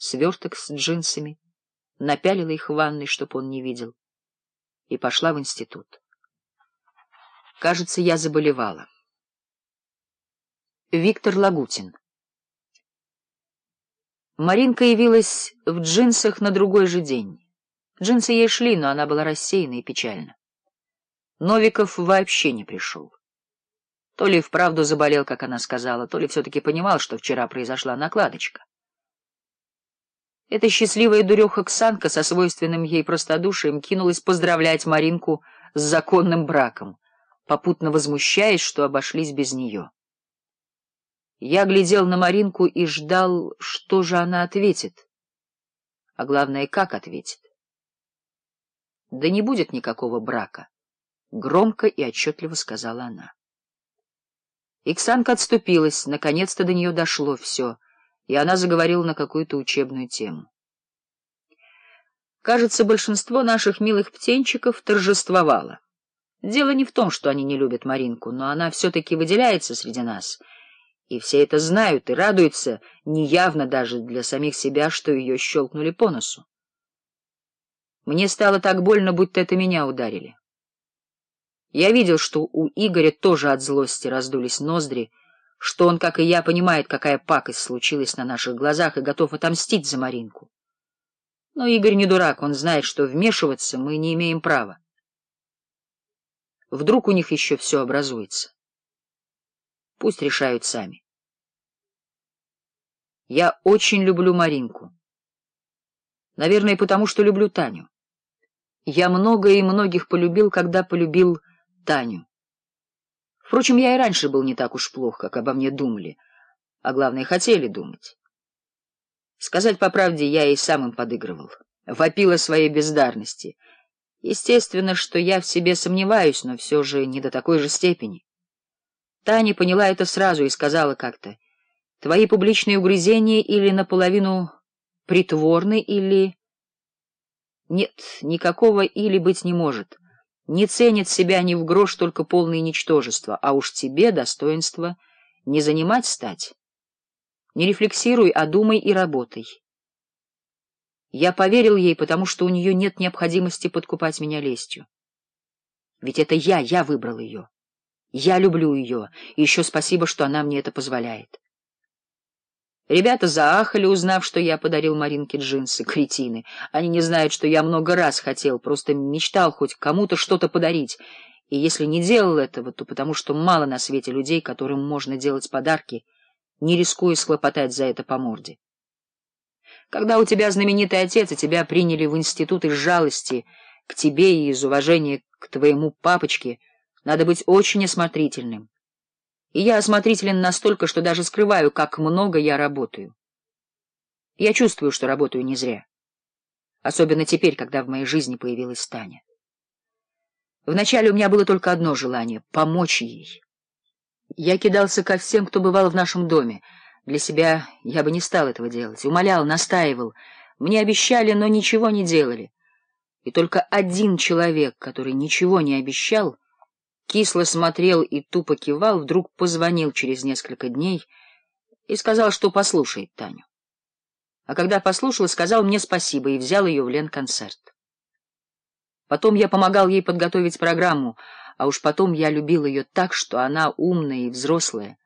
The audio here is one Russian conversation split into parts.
сверток с джинсами, напялила их в ванной, чтоб он не видел, и пошла в институт. Кажется, я заболевала. Виктор Лагутин Маринка явилась в джинсах на другой же день. Джинсы ей шли, но она была рассеяна и печальна. Новиков вообще не пришел. То ли вправду заболел, как она сказала, то ли все-таки понимал, что вчера произошла накладочка. Эта счастливая дуреха-ксанка со свойственным ей простодушием кинулась поздравлять Маринку с законным браком, попутно возмущаясь, что обошлись без нее. Я глядел на Маринку и ждал, что же она ответит. А главное, как ответит. «Да не будет никакого брака», — громко и отчетливо сказала она. Иксанка отступилась, наконец-то до нее дошло все — и она заговорила на какую-то учебную тему. Кажется, большинство наших милых птенчиков торжествовало. Дело не в том, что они не любят Маринку, но она все-таки выделяется среди нас, и все это знают и радуются, неявно даже для самих себя, что ее щелкнули по носу. Мне стало так больно, будто это меня ударили. Я видел, что у Игоря тоже от злости раздулись ноздри, что он, как и я, понимает, какая пакость случилась на наших глазах и готов отомстить за Маринку. Но Игорь не дурак, он знает, что вмешиваться мы не имеем права. Вдруг у них еще все образуется. Пусть решают сами. Я очень люблю Маринку. Наверное, потому что люблю Таню. Я много и многих полюбил, когда полюбил Таню. Впрочем, я и раньше был не так уж плох, как обо мне думали, а главное, хотели думать. Сказать по правде, я и сам им подыгрывал, вопил о своей бездарности. Естественно, что я в себе сомневаюсь, но все же не до такой же степени. Таня поняла это сразу и сказала как-то, «Твои публичные угрызения или наполовину притворны, или...» «Нет, никакого «или» быть не может» не ценит себя ни в грош только полное ничтожество, а уж тебе достоинство не занимать стать. Не рефлексируй, а думай и работай. Я поверил ей, потому что у нее нет необходимости подкупать меня лестью. Ведь это я, я выбрал ее. Я люблю ее, и еще спасибо, что она мне это позволяет. Ребята заахали, узнав, что я подарил Маринке джинсы, кретины. Они не знают, что я много раз хотел, просто мечтал хоть кому-то что-то подарить. И если не делал этого, то потому что мало на свете людей, которым можно делать подарки, не рискуя схлопотать за это по морде. Когда у тебя знаменитый отец, и тебя приняли в институт из жалости к тебе и из уважения к твоему папочке, надо быть очень осмотрительным. И Я осмотрителен настолько, что даже скрываю, как много я работаю. Я чувствую, что работаю не зря. Особенно теперь, когда в моей жизни появилась Таня. Вначале у меня было только одно желание — помочь ей. Я кидался ко всем, кто бывал в нашем доме. Для себя я бы не стал этого делать. Умолял, настаивал. Мне обещали, но ничего не делали. И только один человек, который ничего не обещал — кисло смотрел и тупо кивал, вдруг позвонил через несколько дней и сказал, что послушает Таню. А когда послушал, сказал мне спасибо и взял ее в Ленконцерт. Потом я помогал ей подготовить программу, а уж потом я любил ее так, что она умная и взрослая,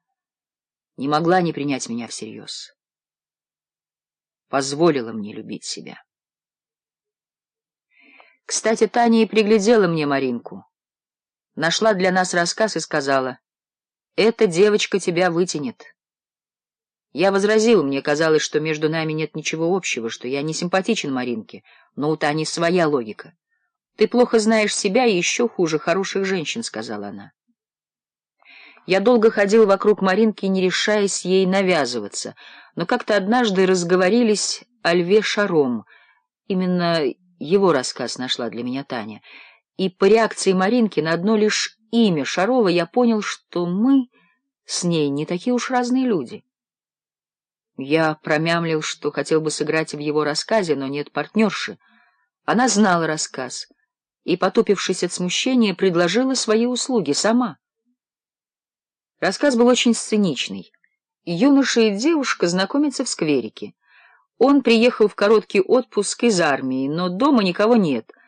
не могла не принять меня всерьез. Позволила мне любить себя. Кстати, Таня и приглядела мне Маринку нашла для нас рассказ и сказала, «Эта девочка тебя вытянет». Я возразил, мне казалось, что между нами нет ничего общего, что я не симпатичен Маринке, но у Тани своя логика. «Ты плохо знаешь себя и еще хуже хороших женщин», — сказала она. Я долго ходил вокруг Маринки, не решаясь ей навязываться, но как-то однажды разговорились о Льве Шаром. Именно его рассказ нашла для меня Таня — и по реакции Маринки на одно лишь имя Шарова я понял, что мы с ней не такие уж разные люди. Я промямлил, что хотел бы сыграть в его рассказе, но нет партнерши. Она знала рассказ и, потупившись от смущения, предложила свои услуги сама. Рассказ был очень сценичный. Юноша и девушка знакомятся в скверике. Он приехал в короткий отпуск из армии, но дома никого нет —